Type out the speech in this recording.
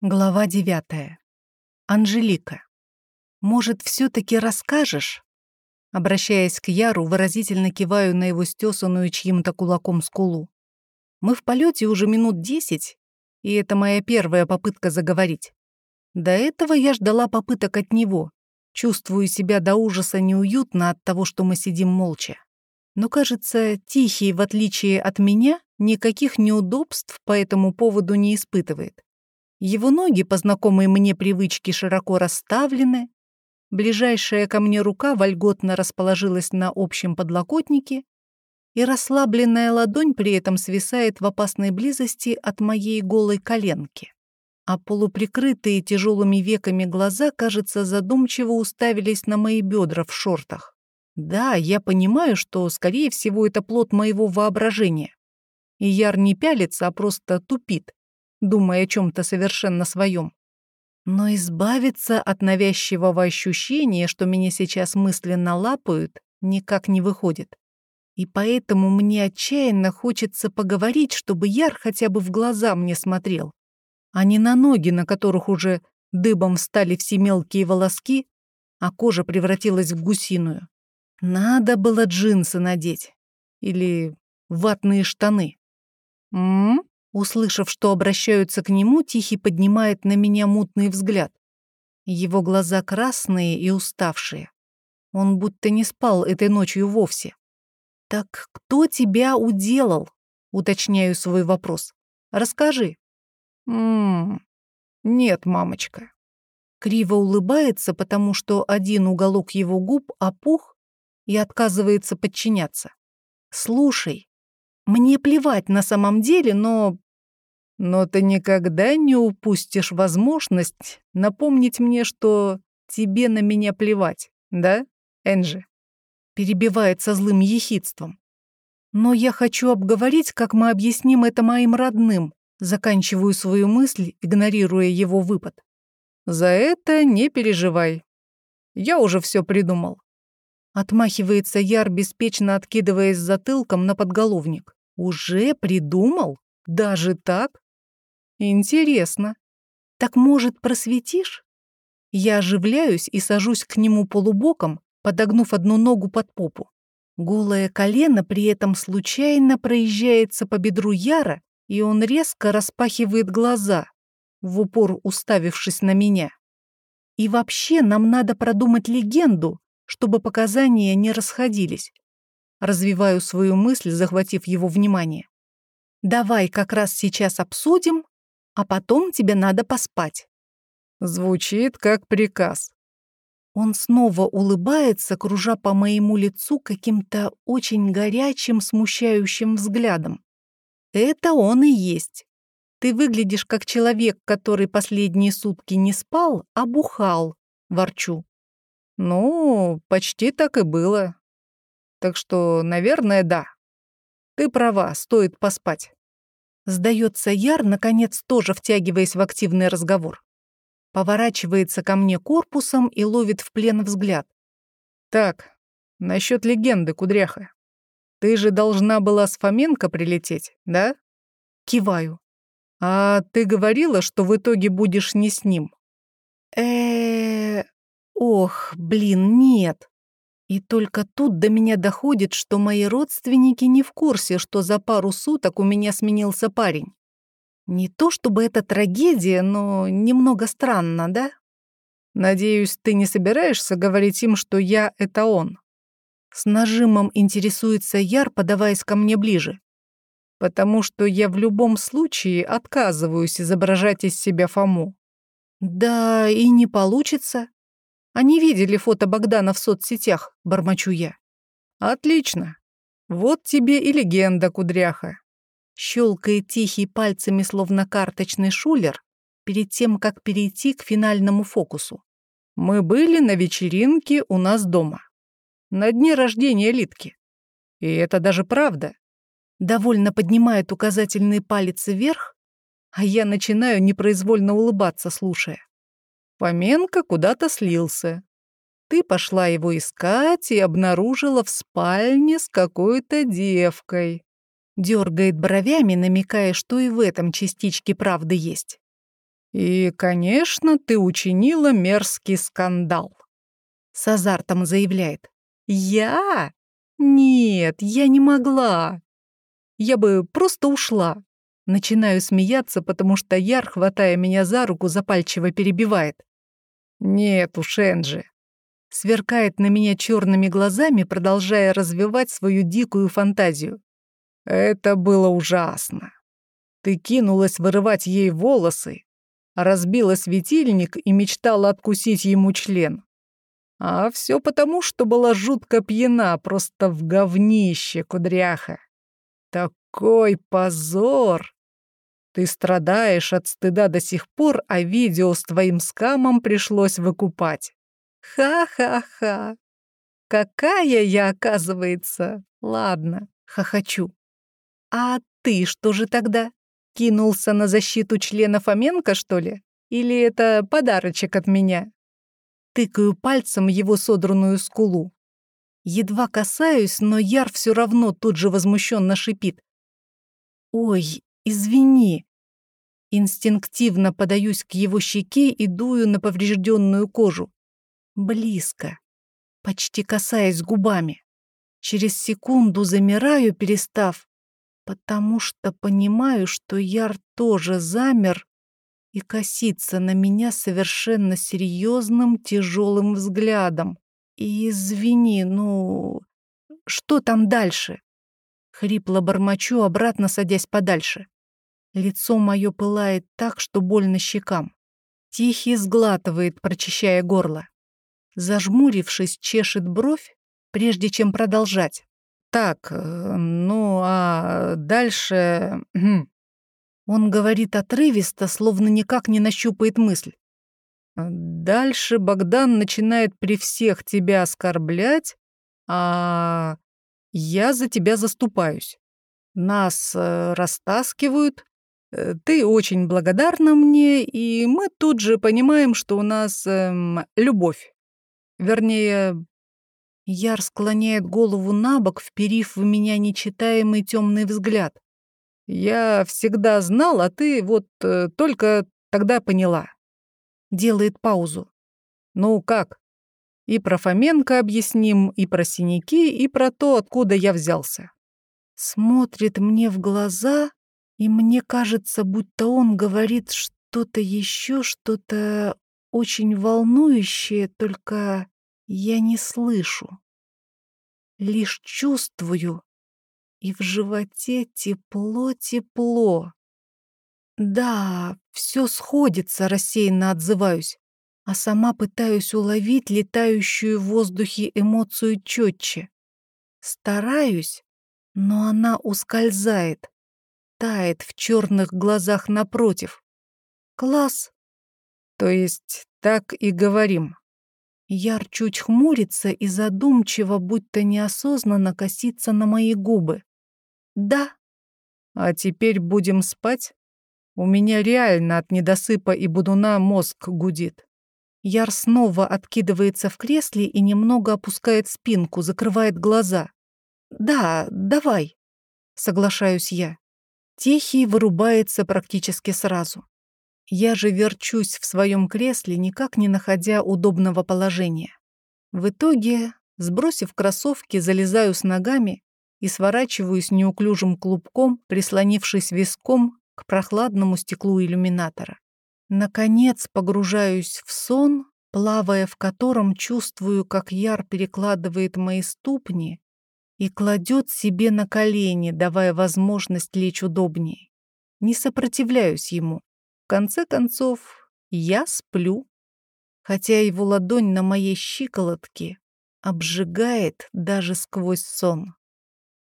Глава девятая. Анжелика. «Может, все таки расскажешь?» Обращаясь к Яру, выразительно киваю на его стесанную чьим-то кулаком скулу. Мы в полете уже минут десять, и это моя первая попытка заговорить. До этого я ждала попыток от него. Чувствую себя до ужаса неуютно от того, что мы сидим молча. Но, кажется, Тихий, в отличие от меня, никаких неудобств по этому поводу не испытывает. Его ноги по знакомой мне привычке широко расставлены, ближайшая ко мне рука вольготно расположилась на общем подлокотнике, и расслабленная ладонь при этом свисает в опасной близости от моей голой коленки. А полуприкрытые тяжелыми веками глаза, кажется, задумчиво уставились на мои бедра в шортах. Да, я понимаю, что, скорее всего, это плод моего воображения. И Яр не пялится, а просто тупит, думая о чем-то совершенно своем. Но избавиться от навязчивого ощущения, что меня сейчас мысленно лапают, никак не выходит. И поэтому мне отчаянно хочется поговорить, чтобы Яр хотя бы в глаза мне смотрел, а не на ноги, на которых уже дыбом встали все мелкие волоски, а кожа превратилась в гусиную. Надо было джинсы надеть. Или ватные штаны. М, Услышав, что обращаются к нему, Тихий поднимает на меня мутный взгляд. Его глаза красные и уставшие. Он будто не спал этой ночью вовсе. «Так кто тебя уделал?» — уточняю свой вопрос. «Расскажи». «Ммм, нет, мамочка». Криво улыбается, потому что один уголок его губ опух и отказывается подчиняться. «Слушай, мне плевать на самом деле, но... Но ты никогда не упустишь возможность напомнить мне, что тебе на меня плевать, да, Энджи?» Перебивает со злым ехидством. «Но я хочу обговорить, как мы объясним это моим родным», заканчиваю свою мысль, игнорируя его выпад. «За это не переживай. Я уже все придумал». Отмахивается Яр, беспечно откидываясь затылком на подголовник. Уже придумал? Даже так? Интересно. Так, может, просветишь? Я оживляюсь и сажусь к нему полубоком, подогнув одну ногу под попу. Голое колено при этом случайно проезжается по бедру Яра, и он резко распахивает глаза, в упор уставившись на меня. И вообще нам надо продумать легенду, чтобы показания не расходились. Развиваю свою мысль, захватив его внимание. «Давай как раз сейчас обсудим, а потом тебе надо поспать». Звучит как приказ. Он снова улыбается, кружа по моему лицу каким-то очень горячим, смущающим взглядом. «Это он и есть. Ты выглядишь как человек, который последние сутки не спал, а бухал», — ворчу. «Ну, почти так и было. Так что, наверное, да. Ты права, стоит поспать. Сдается Яр, наконец тоже втягиваясь в активный разговор. Поворачивается ко мне корпусом и ловит в плен взгляд. Так, насчет легенды, кудряха. Ты же должна была с Фоменко прилететь, да? Киваю. А ты говорила, что в итоге будешь не с ним? э Ох, блин, нет. И только тут до меня доходит, что мои родственники не в курсе, что за пару суток у меня сменился парень. Не то чтобы это трагедия, но немного странно, да? Надеюсь, ты не собираешься говорить им, что я — это он? С нажимом интересуется Яр, подаваясь ко мне ближе. Потому что я в любом случае отказываюсь изображать из себя Фому. Да, и не получится. Они видели фото Богдана в соцсетях, бормочу я. Отлично. Вот тебе и легенда, кудряха. Щелкает тихий пальцами, словно карточный шулер, перед тем, как перейти к финальному фокусу. Мы были на вечеринке у нас дома. На дне рождения Литки. И это даже правда. Довольно поднимает указательный палец вверх, а я начинаю непроизвольно улыбаться, слушая. Поменка куда-то слился. Ты пошла его искать и обнаружила в спальне с какой-то девкой. Дергает бровями, намекая, что и в этом частичке правды есть. И, конечно, ты учинила мерзкий скандал. С азартом заявляет. Я? Нет, я не могла. Я бы просто ушла. Начинаю смеяться, потому что Яр, хватая меня за руку, запальчиво перебивает. «Нет уж, Энджи». Сверкает на меня черными глазами, продолжая развивать свою дикую фантазию. «Это было ужасно. Ты кинулась вырывать ей волосы, разбила светильник и мечтала откусить ему член. А все потому, что была жутко пьяна, просто в говнище, кудряха. Такой позор! Ты страдаешь от стыда до сих пор, а видео с твоим скамом пришлось выкупать. Ха-ха-ха. Какая я, оказывается. Ладно, хохочу. А ты что же тогда? Кинулся на защиту члена Фоменко, что ли? Или это подарочек от меня? Тыкаю пальцем его содранную скулу. Едва касаюсь, но Яр все равно тут же возмущенно шипит. «Ой, извини, Инстинктивно подаюсь к его щеке и дую на поврежденную кожу. Близко, почти касаясь губами. Через секунду замираю, перестав, потому что понимаю, что Яр тоже замер и косится на меня совершенно серьезным тяжелым взглядом. И извини, ну, что там дальше? Хрипло бормочу, обратно садясь подальше. Лицо мое пылает так, что больно щекам. Тихий сглатывает, прочищая горло. Зажмурившись, чешет бровь, прежде чем продолжать. «Так, э, ну а дальше...» Он говорит отрывисто, словно никак не нащупает мысль. «Дальше Богдан начинает при всех тебя оскорблять, а я за тебя заступаюсь. Нас э, растаскивают, Э, ты очень благодарна мне, и мы тут же понимаем, что у нас эм, любовь. Вернее, Яр склоняет голову на бок, вперив в меня нечитаемый темный взгляд. Я всегда знал, а ты вот э, только тогда поняла. Делает паузу. Ну как? И про Фоменко объясним, и про синяки, и про то, откуда я взялся. Смотрит мне в глаза, и мне кажется, будто он говорит что-то еще, что-то очень волнующее, только я не слышу. Лишь чувствую, и в животе тепло-тепло. Да, все сходится, рассеянно отзываюсь, а сама пытаюсь уловить летающую в воздухе эмоцию четче. Стараюсь, но она ускользает тает в черных глазах напротив. Класс. То есть так и говорим. Яр чуть хмурится и задумчиво, будто неосознанно косится на мои губы. Да. А теперь будем спать? У меня реально от недосыпа и будуна мозг гудит. Яр снова откидывается в кресле и немного опускает спинку, закрывает глаза. «Да, давай», — соглашаюсь я. Тихий вырубается практически сразу. Я же верчусь в своем кресле, никак не находя удобного положения. В итоге, сбросив кроссовки, залезаю с ногами и сворачиваюсь неуклюжим клубком, прислонившись виском к прохладному стеклу иллюминатора. Наконец погружаюсь в сон, плавая в котором чувствую, как Яр перекладывает мои ступни и кладет себе на колени, давая возможность лечь удобнее. Не сопротивляюсь ему. В конце концов, я сплю, хотя его ладонь на моей щиколотке обжигает даже сквозь сон.